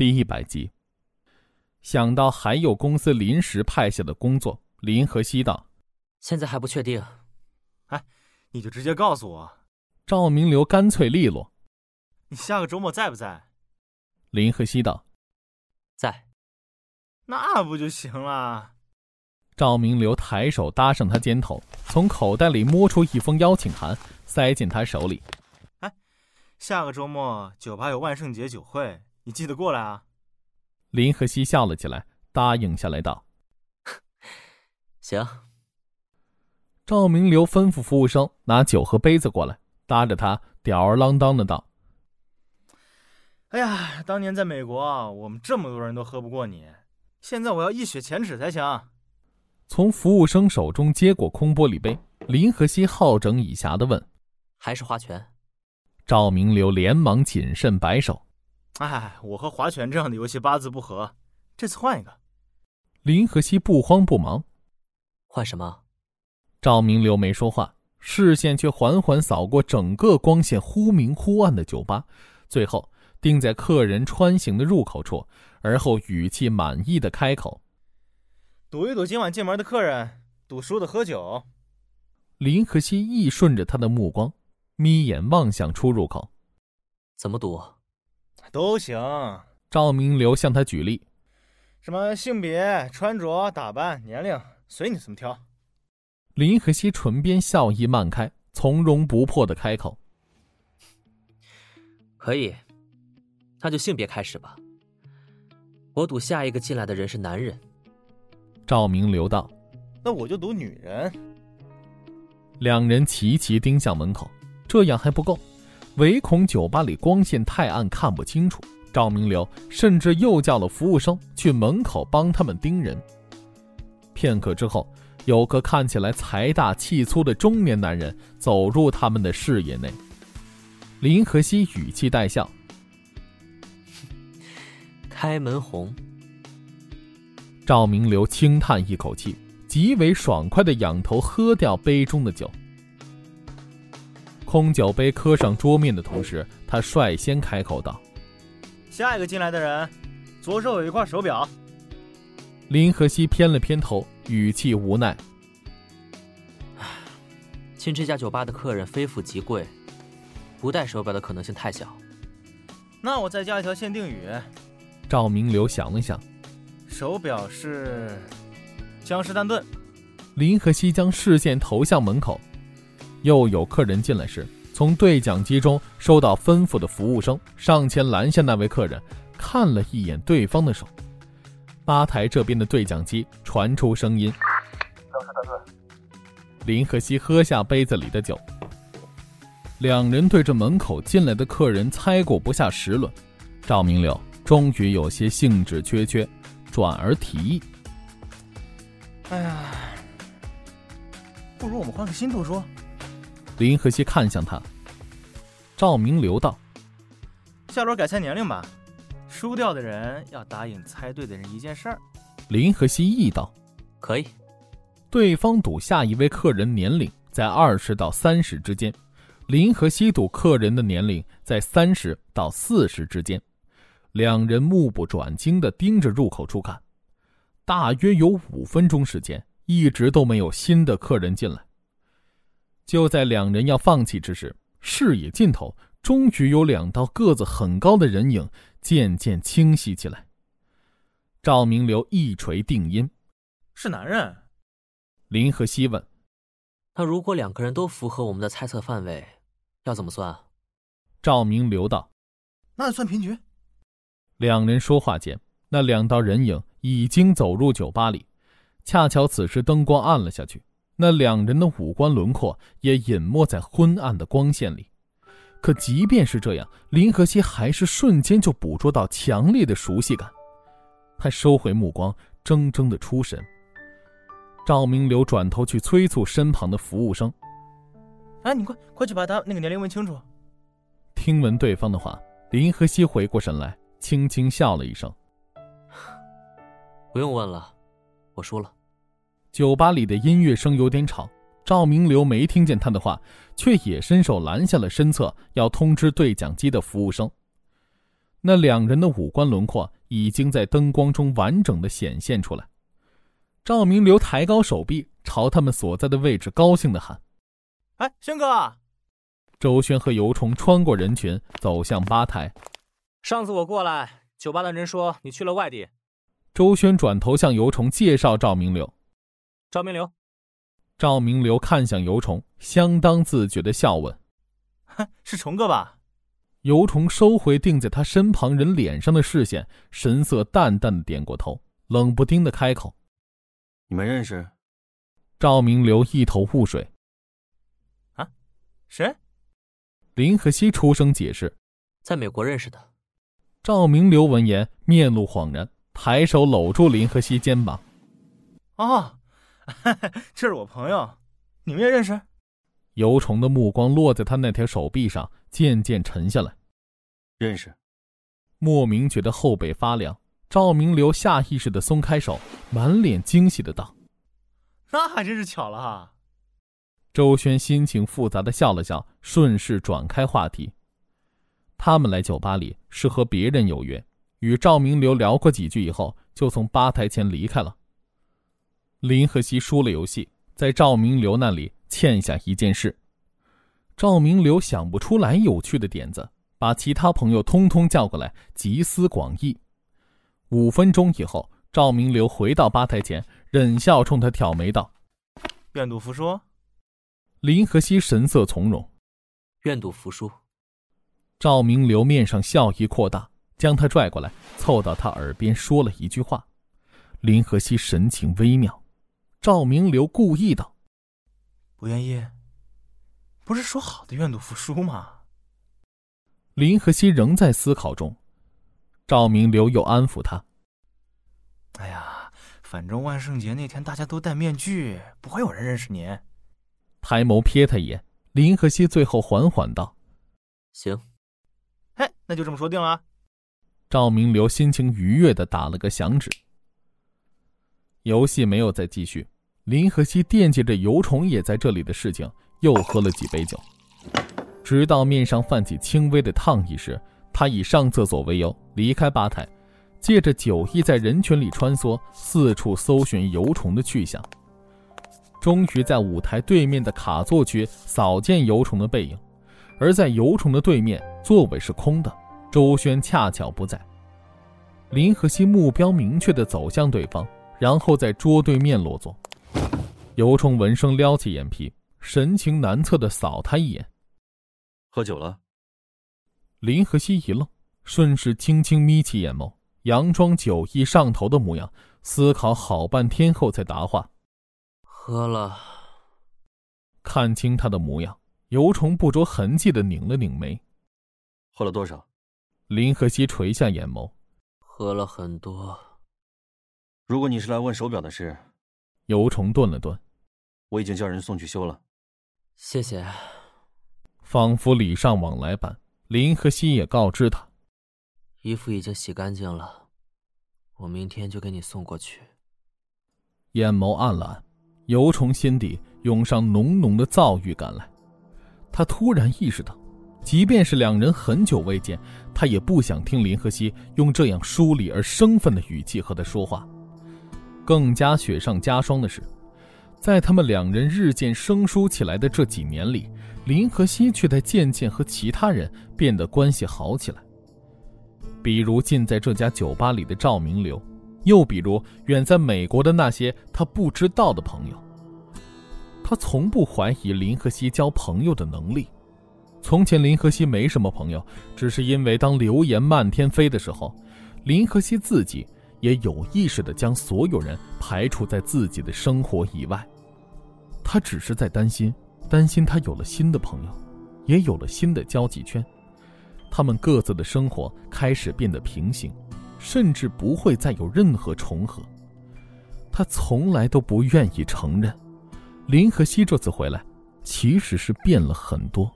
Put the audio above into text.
第一百集。想到还有公司临时派下的工作，林和西道：“现在还不确定。”哎，你就直接告诉我。赵明流干脆利落：“你下个周末在不在？”林和西道：“在。”那不就行了？赵明流抬手搭上他肩头，从口袋里摸出一封邀请函，塞进他手里。哎，下个周末酒吧有万圣节酒会，你记得过来啊？林和熙笑了起来，答应下来道：“ 行。”赵明流吩咐服务生拿酒和杯子过来，搭着他吊儿郎当的道：“哎呀，当年在美国，我们这么多人都喝不过你，现在我要一雪前耻才行。”从服务生手中接过空玻璃杯，林和熙好整以暇的问：“还是花拳？”赵明流连忙谨慎摆手。哎，我和划拳这样的游戏八字不合，这次换一个。林和熙不慌不忙，换什么？赵明流没说话，视线却缓缓扫过整个光线忽明忽暗的酒吧，最后定在客人穿行的入口处，而后语气满意的开口：“赌一赌今晚进门的客人，赌输的喝酒。”林和熙亦顺着他的目光，眯眼望向出入口：“怎么赌？”都行。赵明流向他举例：“什么性别、穿着打扮、年龄，随你怎么挑。”林和熙唇边笑意漫开，从容不迫的开口：“可以，那就性别开始吧。我赌下一个进来的人是男人。”赵明流道：“那我就赌女人。”两人齐齐盯向门口，这样还不够。唯恐酒吧里光线太暗看不清楚，赵明流甚至又叫了服务生去门口帮他们盯人。片刻之后，有个看起来财大气粗的中年男人走入他们的视野内。林和熙语气带笑：“ 开门红。”赵明流轻叹一口气，极为爽快的仰头喝掉杯中的酒。空酒杯磕上桌面的同时，他率先开口道：“下一个进来的人，左手有一块手表。”林和熙偏了偏头，语气无奈：“进这家酒吧的客人非富即贵，不戴手表的可能性太小。”那我再加一条限定语。赵明流想了想：“手表是江诗丹顿。”林和熙将视线投向门口。又有客人进来时，从对讲机中收到吩咐的服务生上前拦下那位客人，看了一眼对方的手。吧台这边的对讲机传出声音：“。”林和熙喝下杯子里的酒。两人对着门口进来的客人猜过不下十轮，赵明柳终于有些兴致缺缺，转而提议：“哎呀，不如我们换个新赌注。”林和熙看向他，赵明流道：“下轮改猜年龄吧，输掉的人要答应猜对的人一件事儿。”林和熙意道：“可以。”对方赌下一位客人年龄在二十到三十之间，林和熙赌客人的年龄在三十到四十之间。两人目不转睛地盯着入口处看，大约有五分钟时间，一直都没有新的客人进来。就在两人要放弃之时，视野尽头终于有两道个子很高的人影渐渐清晰起来。赵明流一锤定音：“是男人。”林和熙问：“那如果两个人都符合我们的猜测范围，要怎么算？”赵明流道：“那就算平局。”两人说话间，那两道人影已经走入酒吧里，恰巧此时灯光暗了下去。那两人的五官轮廓也隐没在昏暗的光线里，可即便是这样，林和熙还是瞬间就捕捉到强烈的熟悉感。他收回目光，怔怔的出神。赵明流转头去催促身旁的服务生：“哎，你快快去把他那个年龄问清楚。”听闻对方的话，林和熙回过神来，轻轻笑了一声：“不用问了，我输了。”酒吧里的音乐声有点吵，赵明流没听见他的话，却也伸手拦下了身侧要通知对讲机的服务生。那两人的五官轮廓已经在灯光中完整的显现出来。赵明流抬高手臂，朝他们所在的位置高兴的喊：“哎，轩哥！”周轩和尤虫穿过人群，走向吧台。上次我过来，酒吧的人说你去了外地。周轩转头向尤虫介绍赵明流。赵明流。赵明流看向尤虫，相当自觉的笑问：“是虫哥吧？”尤虫收回定在他身旁人脸上的视线，神色淡淡的点过头，冷不丁的开口。你们认识？赵明流一头雾水。啊，谁？林和熙出声解释：“在美国认识的。”赵明流闻言面露恍然，抬手搂住林和熙肩膀：“哦，这是我朋友，你们也认识？”尤虫的目光落在他那条手臂上，渐渐沉下来。认识。莫名觉得后背发凉。赵明流下意识的松开手，满脸惊喜的道：“那还真是巧了哈。”周轩心情复杂的笑了笑，顺势转开话题。他们来酒吧里是和别人有约，与赵明流聊过几句以后，就从吧台前离开了。林和熙输了游戏，在赵明流那里欠下一件事。赵明流想不出来有趣的点子，把其他朋友通通叫过来集思广益。五分钟以后，赵明流回到吧台前，忍笑冲他挑眉道：“愿赌服输。”林和熙神色从容：“愿赌服输。”赵明流面上笑意扩大，将他拽过来，凑到他耳边说了一句话。林和熙神情微妙。赵明流故意道：“不愿意，不是说好的愿赌服输吗？”林和熙仍在思考中。赵明流又安抚他：“哎呀，反正万圣节那天大家都戴面具，不会有人认识您。”抬眸瞥他一眼，林和熙最后缓缓道：“行，嘿，那就这么说定了。”赵明流心情愉悦的打了个响指。游戏没有再继续，林和熙惦记着尤虫也在这里的事情，又喝了几杯酒，直到面上泛起轻微的烫意时。他以上厕所为由离开吧台，借着酒意在人群里穿梭，四处搜寻游虫的去向。终于在舞台对面的卡座区扫见游虫的背影，而在游虫的对面座位是空的，周轩恰巧不在。林和熙目标明确地走向对方，然后在桌对面落座。尤冲闻声撩起眼皮，神情难测的扫他一眼：“喝酒了。”林和熙一愣，顺势轻轻眯起眼眸，佯装酒意上头的模样，思考好半天后才答话：“喝了。”看清他的模样，尤虫不着痕迹的拧了拧眉：“喝了多少？”林和熙垂下眼眸：“喝了很多。”如果你是来问手表的事，尤虫顿了顿：“我已经叫人送去修了。”谢谢。仿佛礼尚往来般。林和熙也告知他，衣服已经洗干净了，我明天就给你送过去。眼眸暗了暗，尤虫心底涌上浓浓的躁郁感来。他突然意识到，即便是两人很久未见，他也不想听林和熙用这样疏离而生分的语气和他说话。更加雪上加霜的是，在他们两人日渐生疏起来的这几年里。林和熙却在渐渐和其他人变得关系好起来，比如近在这家酒吧里的赵明流，又比如远在美国的那些他不知道的朋友。他从不怀疑林和熙交朋友的能力。从前林和熙没什么朋友，只是因为当流言漫天飞的时候，林和熙自己也有意识地将所有人排除在自己的生活以外。他只是在担心。担心他有了新的朋友，也有了新的交际圈，他们各自的生活开始变得平行，甚至不会再有任何重合。他从来都不愿意承认，林和熙这次回来，其实是变了很多。